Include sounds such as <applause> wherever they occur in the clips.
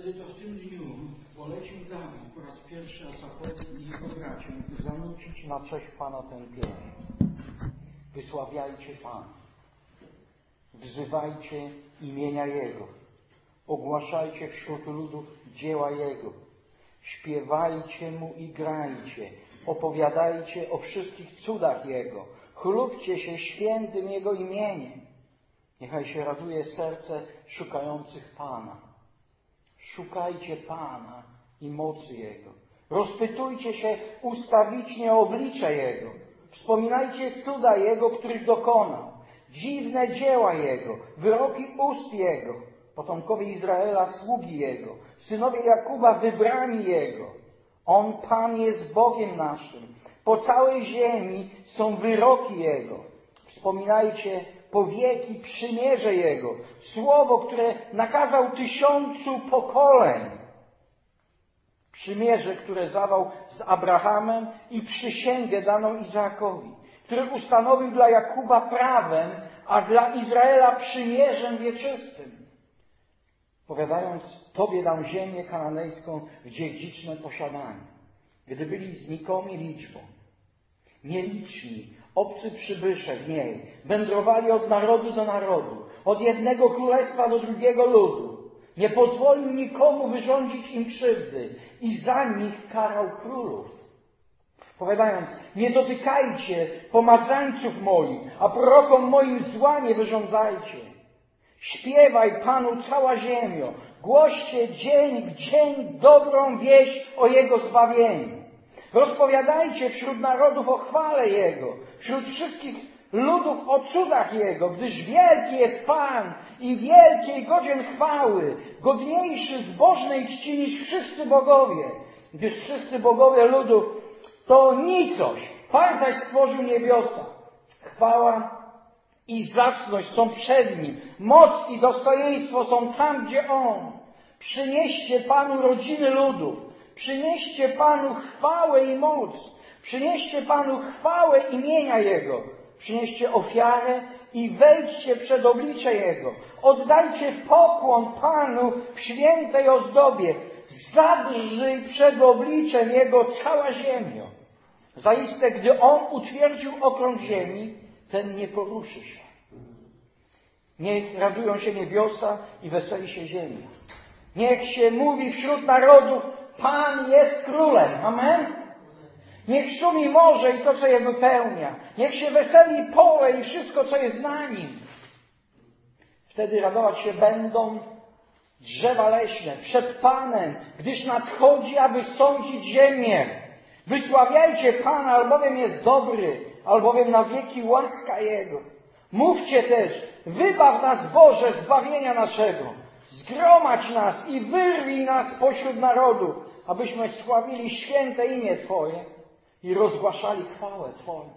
Wtedy to w tym dniu polecił Dawid po raz pierwszy Asafowi i jego braciom zanucić na cześć Pana ten pieśń. Wysławiajcie Pana. Wzywajcie imienia Jego. Ogłaszajcie wśród ludów dzieła Jego. Śpiewajcie Mu i grajcie. Opowiadajcie o wszystkich cudach Jego. Chlubcie się świętym Jego imieniem. Niechaj się raduje serce szukających Pana. Szukajcie Pana i mocy Jego. Rozpytujcie się ustawicznie o oblicze Jego. Wspominajcie cuda Jego, których dokonał. Dziwne dzieła Jego, wyroki ust Jego. Potomkowie Izraela, sługi Jego. Synowie Jakuba, wybrani Jego. On, Pan, jest Bogiem naszym. Po całej ziemi są wyroki Jego. Wspominajcie po wieki przymierze Jego, słowo, które nakazał tysiącu pokoleń. Przymierze, które zawał z Abrahamem i przysięgę daną Izaakowi, który ustanowił dla Jakuba prawem, a dla Izraela przymierzem wieczystym. Powiadając, Tobie dam ziemię kananejską w dziedziczne posiadanie, gdy byli znikomi liczbą, nieliczni, obcy przybysze w niej, wędrowali od narodu do narodu, od jednego królestwa do drugiego ludu. Nie pozwolił nikomu wyrządzić im krzywdy i za nich karał królów. Powiadając, nie dotykajcie pomazańców moich, a prorokom moim zła nie wyrządzajcie. Śpiewaj Panu cała ziemio, głoście dzień w dzień dobrą wieść o Jego zbawieniu. Rozpowiadajcie wśród narodów o chwale Jego, wśród wszystkich ludów o cudach Jego, gdyż wielki jest Pan i wielki i godzien chwały, godniejszy zbożnej czci niż wszyscy bogowie, gdyż wszyscy bogowie ludów to nicość. Pan zaś stworzył niebiosa. Chwała i zacność są przed Nim. Moc i dostojeństwo są tam, gdzie On. Przynieście Panu rodziny ludów. Przynieście Panu chwałę i moc. Przynieście Panu chwałę imienia Jego. Przynieście ofiarę i wejdźcie przed oblicze Jego. Oddajcie pokłon Panu w świętej ozdobie. Zadrżyj przed obliczem Jego cała ziemia. Zaiste, gdy On utwierdził okrąg ziemi, ten nie poruszy się. Niech radują się niebiosa i weseli się ziemia. Niech się mówi wśród narodów, Pan jest królem. Amen? Niech szumi morze i to, co je wypełnia. Niech się weseli pole i wszystko, co jest na nim. Wtedy radować się będą drzewa leśne przed Panem, gdyż nadchodzi, aby sądzić ziemię. Wysławiajcie Pana, albowiem jest dobry, albowiem na wieki łaska Jego. Mówcie też, wybaw nas Boże zbawienia naszego. Zgromadź nas i wyrwij nas pośród narodów, abyśmy sławili święte imię Twoje i rozgłaszali chwałę Twoją.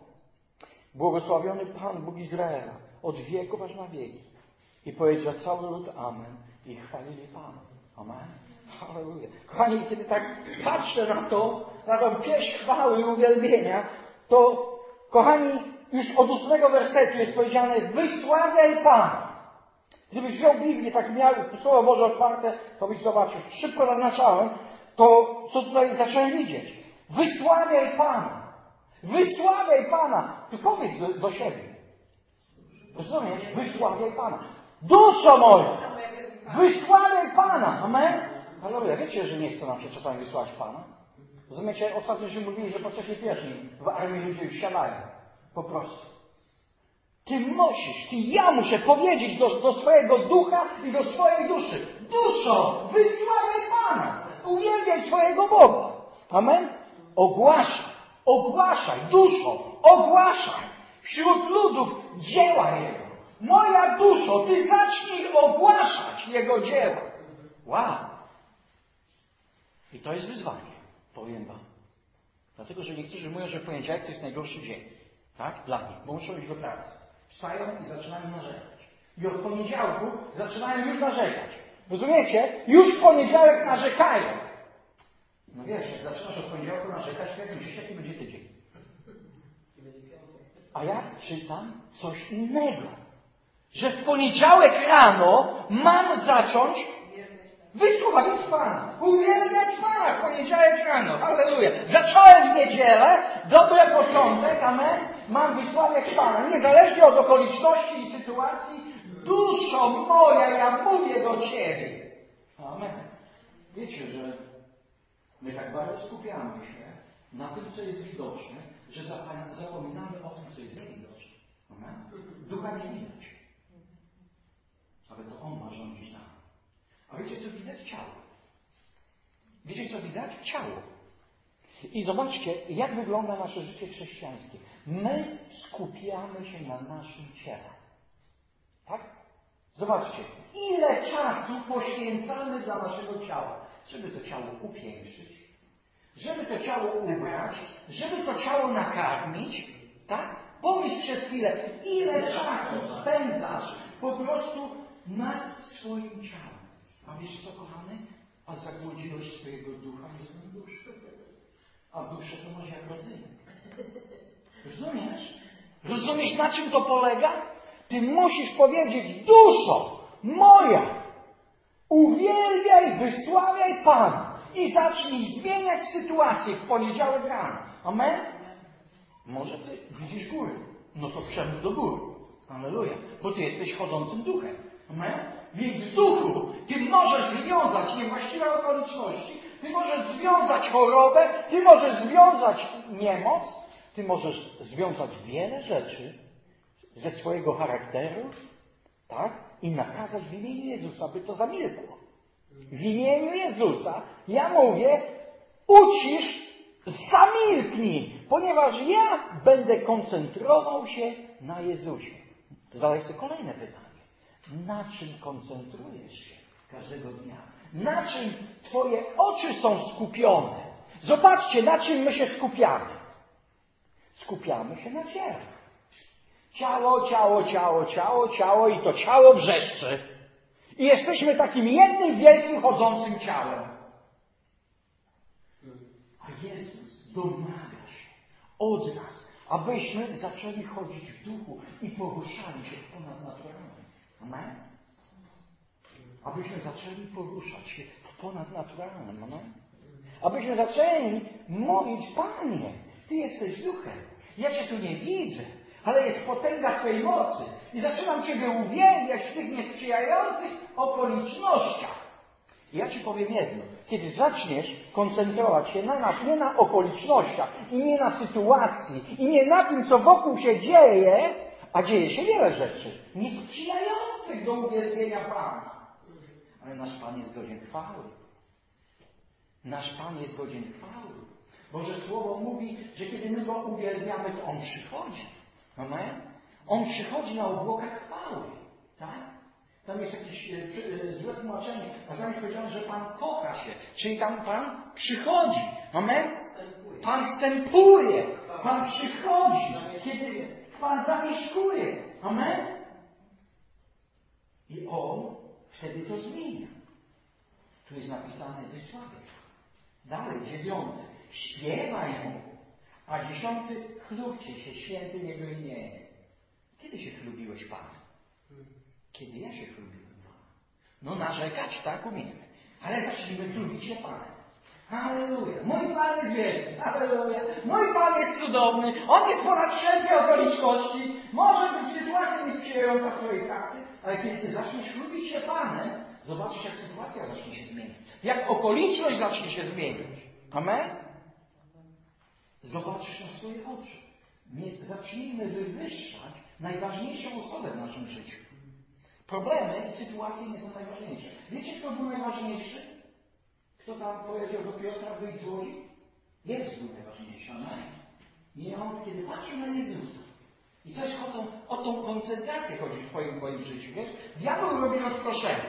Błogosławiony Pan Bóg Izraela od wieków aż na wieki. I powiedział cały lud Amen i chwalili Pana. Amen. Halleluja. Kochani, kiedy tak patrzę na to, na tą pieśń chwały i uwielbienia, to kochani, już od ósmego wersetu jest powiedziane wysławiaj Pana. Gdybyś wziął Biblię, tak miał Słowo Boże otwarte, to byś zobaczył. Szybko naznaczałem, to co tutaj zacząłem widzieć. Wysławiaj Pana. Wysławiaj Pana. Ty powiedz do, do siebie. Rozumiesz? Wysławiaj Pana. Duszo moja! Wysławiaj Pana! Amen? Halleluja. Wiecie, że nie chce nam się czasami wysłać Pana? Rozumiecie? Ostatnio się mówili, że podczas pierwszej w armii ludzie już siadają. Po prostu. Ty musisz, ty ja muszę powiedzieć do, do swojego ducha i do swojej duszy. Duszo, wysławiaj Pana. Uwielbiaj swojego Boga. Amen? Ogłaszaj, ogłaszaj, duszo, ogłaszaj wśród ludów dzieła Jego. Moja duszo, ty zacznij ogłaszać Jego dzieła. Wow. I to jest wyzwanie, powiem Wam. Dlatego, że niektórzy mówią, że poniedziałek to jest najgorszy dzień. Tak? Dla nich, bo muszą iść do pracy. Wstają i zaczynają narzekać. I od poniedziałku zaczynają już narzekać. Rozumiecie? Już w poniedziałek narzekają. No wiesz, jak zaczynasz od poniedziałku narzekać, to jak myślisz, jaki będzie tydzień? A ja czytam coś innego. Że w poniedziałek rano mam zacząć wysłuchać Pana, uwielbiać Pana w poniedziałek rano. Halleluja. Zacząłem w niedzielę, dobry początek, amen. Mam wysławiać Pana, niezależnie od okoliczności i sytuacji. Duszo moja, ja mówię do Ciebie. Amen. Wiecie, że my tak bardzo skupiamy się na tym, co jest widoczne, że zapominamy o tym, co jest niewidoczne. Amen. Ducha nie widać. Ale to On ma rządzić nami. A wiecie, co widać? Ciało. Wiecie, co widać? Ciało. I zobaczcie, jak wygląda nasze życie chrześcijańskie. My skupiamy się na naszym ciele. Tak? Zobaczcie, ile czasu poświęcamy dla naszego ciała, żeby to ciało upiększyć, żeby to ciało ubrać, żeby to ciało nakarmić, tak? Pomyśl przez chwilę, ile czasu spędzasz po prostu nad swoim ciałem. A wiesz co, kochany? A zagłodziłeś swojego ducha nie swoją duszę. A duszę to masz jak. Rozumiesz? Rozumiesz, na czym to polega? Ty musisz powiedzieć, duszo moja, uwielbiaj, wysławiaj Pana i zacznij zmieniać sytuację w poniedziałek rano. Amen? Może ty widzisz góry. No to przemów do góry. Aleluja. Bo ty jesteś chodzącym duchem. Amen? Więc w duchu ty możesz związać niewłaściwe okoliczności, ty możesz związać chorobę, ty możesz związać niemoc, ty możesz związać wiele rzeczy ze swojego charakteru, tak? I nakazać w imieniu Jezusa, by to zamilkło. W imieniu Jezusa ja mówię, ucisz, zamilknij, ponieważ ja będę koncentrował się na Jezusie. Zadaj sobie kolejne pytanie. Na czym koncentrujesz się każdego dnia? Na czym Twoje oczy są skupione? Zobaczcie, na czym my się skupiamy. Skupiamy się na ciele. Ciało, ciało, ciało, ciało, ciało i to ciało wrzeszczy. I jesteśmy takim jednym wielkim chodzącym ciałem. A Jezus domaga się od nas, abyśmy zaczęli chodzić w duchu i poruszali się w ponadnaturalnym. Amen? Abyśmy zaczęli poruszać się w ponadnaturalnym. Amen? Abyśmy zaczęli mówić, Panie, Ty jesteś duchem. Ja Cię tu nie widzę, ale jest potęga Twojej mocy. I zaczynam Ciebie uwielbiać w tych niesprzyjających okolicznościach. I ja Ci powiem jedno. Kiedy zaczniesz koncentrować się na nas, nie na okolicznościach i nie na sytuacji i nie na tym, co wokół się dzieje, a dzieje się wiele rzeczy niesprzyjających do uwielbienia Pana. Ale nasz Pan jest godzien chwały. Nasz Pan jest godzien chwały. Boże Słowo mówi, że kiedy my Go uwielbiamy, to On przychodzi. Amen? On przychodzi na obłokach chwały. Tak? Tam jest jakieś e, e, złe tłumaczenie. A tam jest powiedziane, że Pan kocha się. Czyli tam Pan przychodzi. Amen? Pan stępuje. Pan przychodzi. Kiedy Pan zamieszkuje. Amen? I On wtedy to zmienia. Tu jest napisane wysławiaj. Dalej, dziewiąty. Śpiewaj Mu. A dziesiąty, chlubcie się świętym Jego imieniem. Kiedy się chlubiłeś Panem? Kiedy ja się chlubiłem Panem? No narzekać, tak, umiemy. Ale zacznijmy chlubić się Panem. Halleluja. Mój Pan jest wielki. Halleluja. Mój Pan jest cudowny. On jest ponad wszelkie okoliczności. Może być sytuacja niesprzyjająca w Twojej pracy, ale kiedy Ty zaczniesz chlubić się Panem, zobaczysz, jak sytuacja zacznie się zmieniać. Jak okoliczność zacznie się zmieniać. Amen? Zobaczysz na swoje oczy. Nie, zacznijmy wywyższać najważniejszą osobę w naszym życiu. Problemy i sytuacje nie są najważniejsze. Wiecie, kto był najważniejszy? Kto tam powiedział do Piotra, wyjdź z łodzi? Jezus był najważniejszy, amen? Nie on, kiedy patrzył na Jezusa. I coś chodzą, o tą koncentrację chodzi w Twoim, moim życiu, wiesz? Diabeł robi rozproszenie.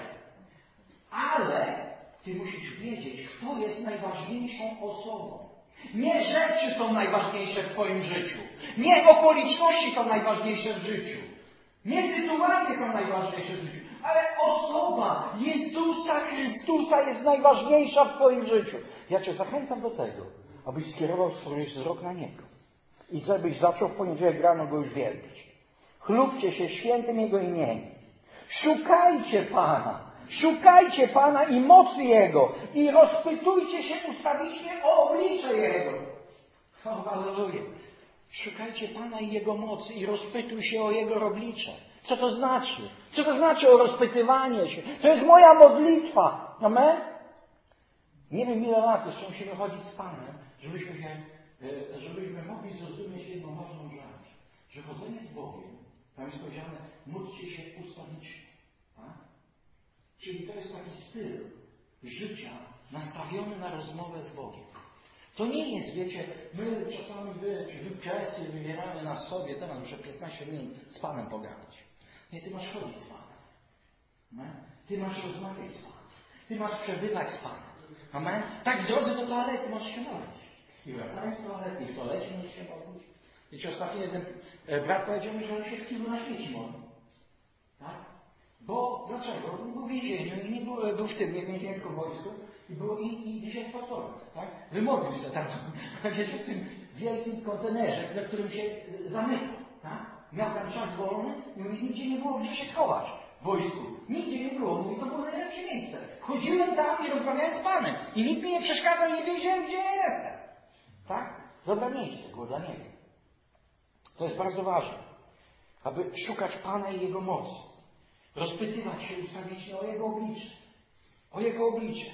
Ale Ty musisz wiedzieć, kto jest najważniejszą osobą. Nie rzeczy są najważniejsze w Twoim życiu. Nie okoliczności są najważniejsze w życiu. Nie sytuacje są najważniejsze w życiu. Ale osoba Jezusa Chrystusa jest najważniejsza w Twoim życiu. Ja Cię zachęcam do tego, abyś skierował swój wzrok na Niego. I żebyś zaczął w poniedziałek rano Go już wielbić. Chlubcie się świętym Jego imieniem. Szukajcie Pana. Szukajcie Pana i mocy Jego i rozpytujcie się ustawicznie o oblicze Jego. O. Szukajcie Pana i Jego mocy i rozpytuj się o Jego oblicze. Co to znaczy? Co to znaczy o rozpytywanie się? To jest moja modlitwa. Amen? Nie wiem ile lat jeszcze musimy chodzić z Panem, żebyśmy, się, e, żebyśmy mogli zrozumieć jedną ważną rzecz. Że chodzenie z Bogiem, tam jest powiedziane, módlcie się ustawicznie. Czyli to jest taki styl życia nastawiony na rozmowę z Bogiem. To nie jest, wiecie, my czasami wy, czy wy presję wybieramy na sobie, teraz muszę 15 minut z Panem pogadać. Nie, ty masz chodzić z Panem. Nie? Ty masz rozmawiać z Panem. Ty masz przebywać z Panem. Amen? Tak w drodze do toalety możesz się modlić. I wracając z toalety, w toalecie możesz się modlić. Wiecie, ostatnio jeden e, brat powiedział mi, że on się w kiblu na śmieci modli. Tak? Bo, dlaczego? Był w więzieniu i nie był, w tym, nie więzieniu, tylko w wojsku. I było i, i dzisiaj pastorem, tak? Wymodlił się tam, <laughs> wiecie, w tym wielkim kontenerze, na którym się e, zamykał, tak? Miał tam czas wolny i mówi, nigdzie nie było gdzie się schować w wojsku. Nigdzie nie było. Mówi, to było najlepsze miejsce. Chodziłem tam i rozmawiałem z Panem. I nikt mi nie przeszkadzał i nie wiedziałem, gdzie ja jestem. Tak? Dobre miejsce było dla niego. To jest bardzo ważne. Aby szukać Pana i Jego mocy. Rozpytywać się ustawicznie o Jego oblicze. O Jego oblicze.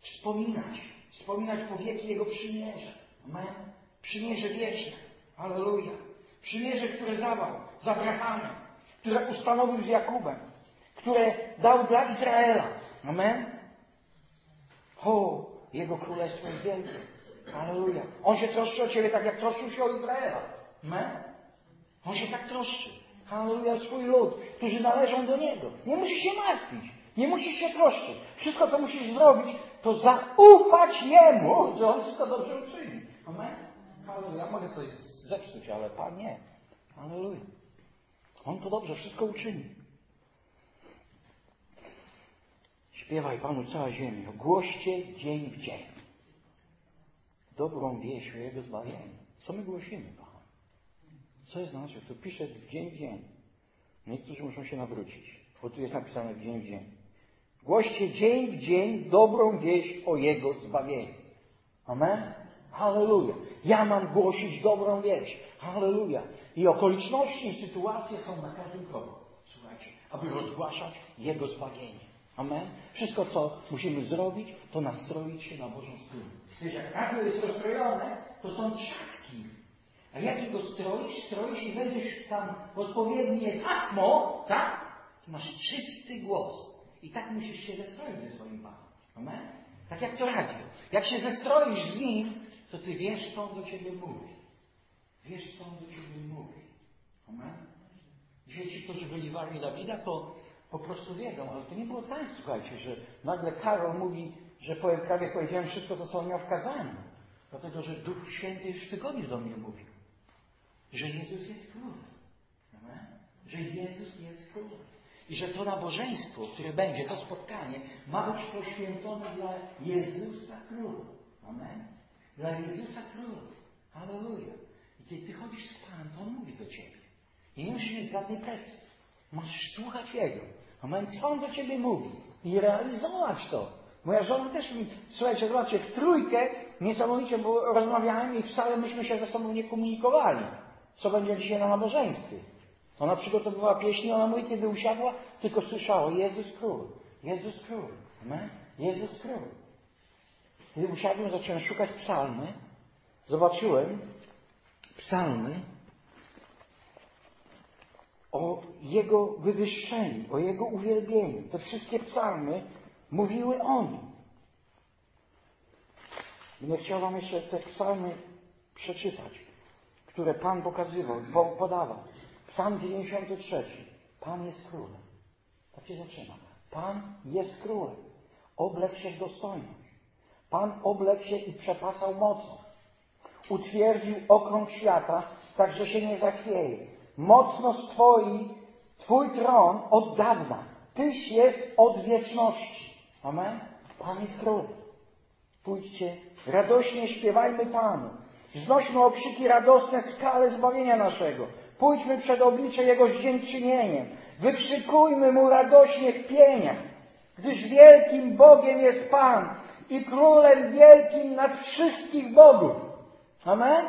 Wspominać. Wspominać po wieki Jego przymierze. Amen. Przymierze wieczne. Aleluja. Przymierze, które zawał z Abrahamem, które ustanowił z Jakubem, które dał dla Izraela. Amen. O, Jego Królestwo jest wielkie. Aleluja. On się troszczy o Ciebie tak, jak troszczył się o Izraela. Amen. On się tak troszczy. Halleluja, swój lud, którzy należą do Niego. Nie musisz się martwić. Nie musisz się troszczyć. Wszystko, co musisz zrobić, to zaufać Jemu, że On wszystko dobrze uczyni. Amen. Halleluja. Mogę coś zepsuć, ale Pan nie. Halleluja. On to dobrze wszystko uczyni. Śpiewaj Panu cała ziemia. Głoście dzień w dzień. Dobrą wieść o Jego zbawieniu. Co my głosimy? Co jest znaczy? Tu pisze w dzień w dzień. Niektórzy muszą się nawrócić, bo tu jest napisane w dzień w dzień. Głoście dzień w dzień dobrą wieść o Jego zbawieniu. Amen? Halleluja. Ja mam głosić dobrą wieść. Halleluja. I okoliczności i sytuacje są na każdym kroku. Słuchajcie, aby rozgłaszać Jego zbawienie. Amen? Wszystko, co musimy zrobić, to nastroić się na Bożą stronę. Wiesz, jak jest rozstrojone, to są trzaski. A jak go stroisz? Stroisz i wejdziesz tam odpowiednie pasmo, tak? Masz czysty głos. I tak musisz się zestroić ze swoim Panem. Amen? Tak jak to radio. Jak się zestroisz z Nim, to Ty wiesz, co On do Ciebie mówi. Wiesz, co On do Ciebie mówi. Amen? Dzisiaj ci, którzy byli w armii Dawida, to po prostu wiedzą, ale to nie było tak, słuchajcie, że nagle Karol mówi, że prawie powiedziałem wszystko to, co on miał w kazaniu. Dlatego, że Duch Święty już w tygodniu do mnie mówił, że Jezus jest królem. Że Jezus jest królem. I że to nabożeństwo, które będzie, to spotkanie, ma być poświęcone dla Jezusa Króla. Amen? Dla Jezusa Króla. Halleluja. I kiedy Ty chodzisz z Panem, to On mówi do Ciebie. I nie musisz mieć żadnej presji. Masz słuchać Jego. Amen. Co On do Ciebie mówi? I realizować to. Moja żona też mi, słuchajcie, zobaczcie, w trójkę niesamowicie, bo rozmawiałem i wcale myśmy się ze sobą nie komunikowali. Co będzie dzisiaj na nabożeństwie. Ona przygotowywała pieśni, ona mówi, kiedy usiadła, tylko słyszała Jezus Król, Jezus Król, Amen? Jezus Król. Kiedy usiadłem, zacząłem szukać psalmy, zobaczyłem psalmy o Jego wywyższeniu, o Jego uwielbieniu. Te wszystkie psalmy mówiły o Nim. Będę chciał Wam jeszcze te psalmy przeczytać, które Pan pokazywał, podawał. Psalm 93. Pan jest królem. Tak się zaczyna. Pan jest królem. Oblekł się w dostojność. Pan oblekł się i przepasał mocą. Utwierdził okrąg świata, tak że się nie zachwieje. Mocno stoi Twój tron od dawna. Tyś jest od wieczności. Amen? Pan jest królem. Pójdźcie, radośnie śpiewajmy Panu. Znośmy okrzyki radosne skale zbawienia naszego. Pójdźmy przed oblicze Jego z dziękczynieniem. Wykrzykujmy Mu radośnie w pieniach. gdyż wielkim Bogiem jest Pan i królem wielkim nad wszystkich bogów. Amen?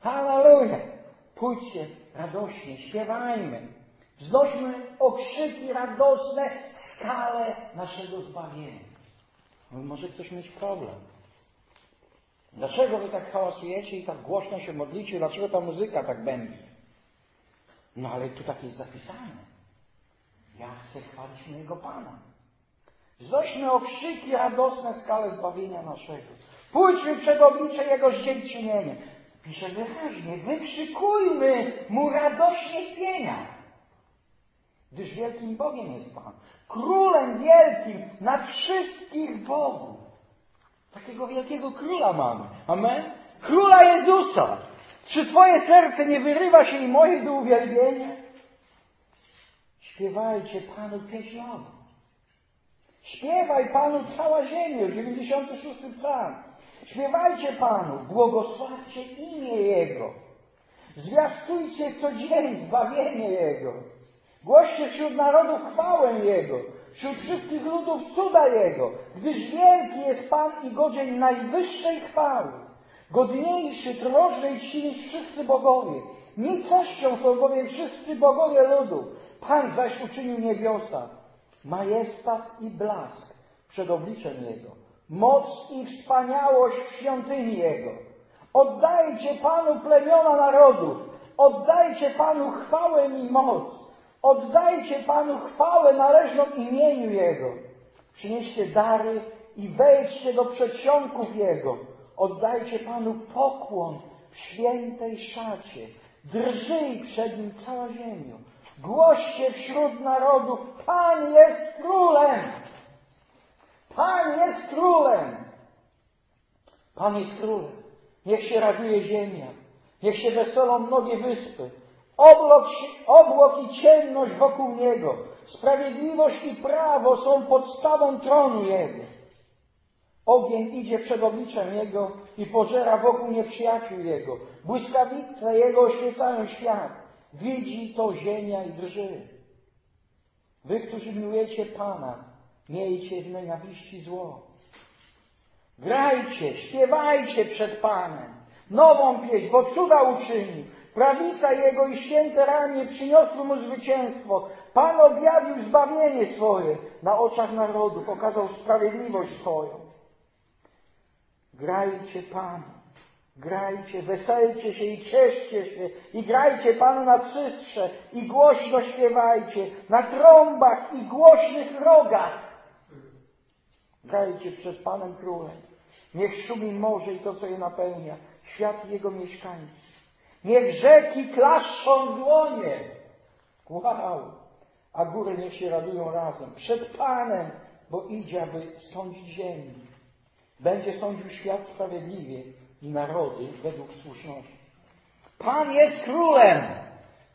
Hallelujah! Pójdźcie radośnie, śpiewajmy. Wznośmy okrzyki radosne skalę naszego zbawienia. Może ktoś mieć problem. Dlaczego wy tak hałasujecie i tak głośno się modlicie? Dlaczego ta muzyka tak będzie? No ale tu tak jest zapisane. Ja chcę chwalić mojego Pana. Wznośmy okrzyki radosne skalę zbawienia naszego. Pójdźmy przed oblicze Jego dziękczynienia. Pisze wyraźnie, wykrzykujmy Mu radośnie śpienia. Gdyż wielkim Bogiem jest Pan. Królem wielkim nad wszystkich bogów. Takiego wielkiego króla mamy. Amen? Króla Jezusa. Czy Twoje serce nie wyrywa się i moje do uwielbienia? Śpiewajcie Panu pieśniową. Śpiewaj Panu cała ziemia, 96 psalm. Śpiewajcie Panu, błogosławcie imię Jego. Zwiastujcie co dzień zbawienie Jego. Głoście wśród narodów chwałę Jego, wśród wszystkich ludów cuda Jego, gdyż wielki jest Pan i godzien najwyższej chwały. Godniejszy, trożnej czci wszyscy bogowie. Nicością są bowiem wszyscy bogowie ludu. Pan zaś uczynił niebiosa. Majestat i blask przed obliczem Jego. Moc i wspaniałość w świątyni Jego. Oddajcie Panu plemiona narodów. Oddajcie Panu chwałę i moc. Oddajcie Panu chwałę należną imieniu Jego. Przynieście dary i wejdźcie do przedsionków Jego. Oddajcie Panu pokłon w świętej szacie. Drżyj przed Nim cała ziemia. Głoście wśród narodów, Pan jest królem. Pan jest królem. Pan jest królem. Niech się raduje ziemia. Niech się weselą mnogie wyspy. Oblok, obłok i ciemność wokół Niego. Sprawiedliwość i prawo są podstawą tronu Jego. Ogień idzie przed obliczem Jego i pożera wokół nieprzyjaciół Jego. Błyskawice Jego oświecają świat. Widzi to ziemia i drży. Wy, którzy miłujecie Pana, miejcie w nienawiści zło. Grajcie, śpiewajcie przed Panem. Nową pieśń, bo cuda uczynił. Prawica Jego i święte ramię przyniosły Mu zwycięstwo. Pan objawił zbawienie swoje na oczach narodu, pokazał sprawiedliwość swoją. Grajcie Panu, grajcie, weselcie się i cieszcie się i grajcie Panu na cystrze i głośno śpiewajcie, na trąbach i głośnych rogach. Grajcie przed Panem Królem. Niech szumi morze i to, co je napełnia, świat Jego mieszkańców. Niech rzeki klaszczą dłonie. Wow! A góry niech się radują razem. Przed Panem, bo idzie, aby sądzić ziemi. Będzie sądził świat sprawiedliwie i narody według słuszności. Pan jest królem.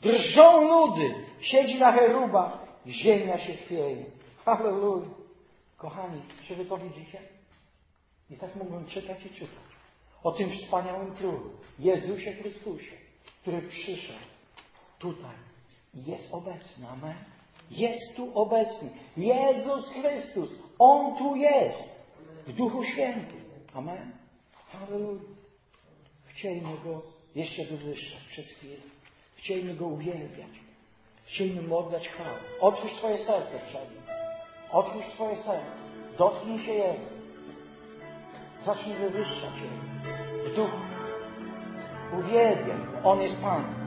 Drżą ludy. Siedzi na cherubach. Ziemia się chwieje. Halleluja. Kochani, czy wy to widzicie? I tak mógłbym czytać i czytać. O tym wspaniałym królu. Jezusie Chrystusie który przyszedł tutaj i jest obecny. Amen. Jest tu obecny. Jezus Chrystus. On tu jest. W Duchu Świętym. Amen. Halleluja. Chcieliśmy Go jeszcze wywyższać przez chwilę. Chcieliśmy Go uwielbiać. Chcieliśmy Mu oddać chwałę. Otwórz swoje serce przed Nim. Otwórz swoje serce. Dotknij się Jego. Zacznij wywyższać Jego. W duchu. Uwielbiam. On jest Pan.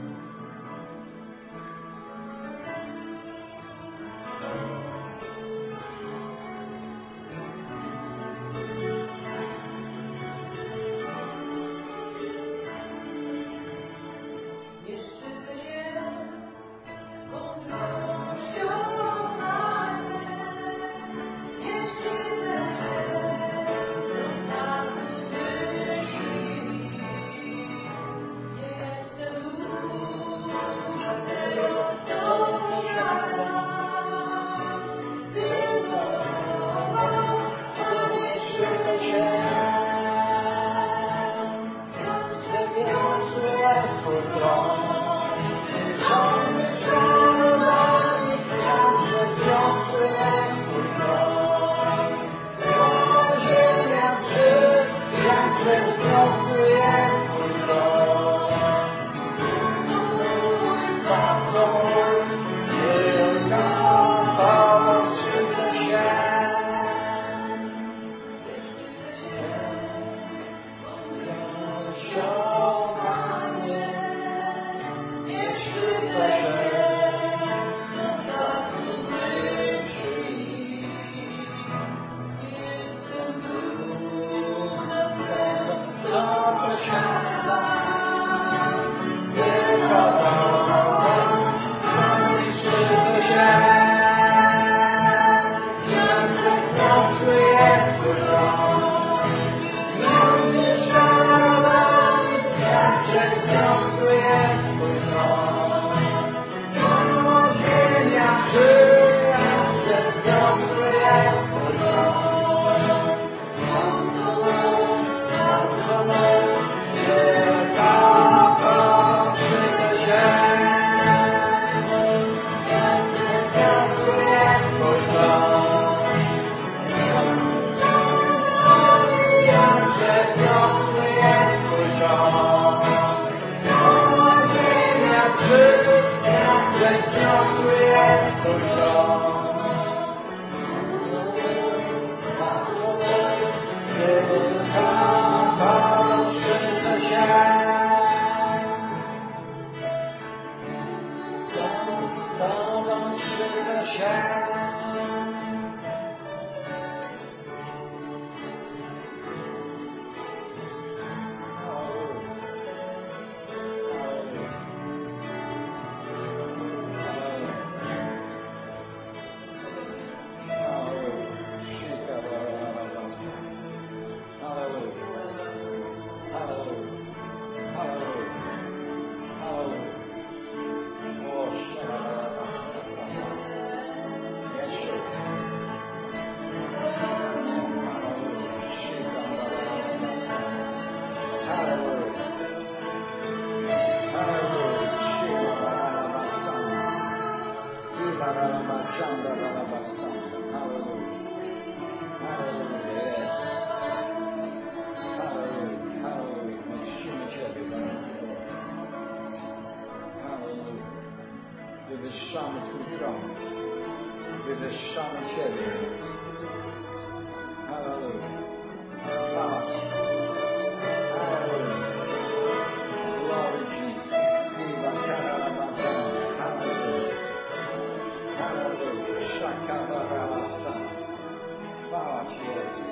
Chwała Ci, Jezus.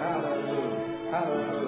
Hallelujah. Hallelujah.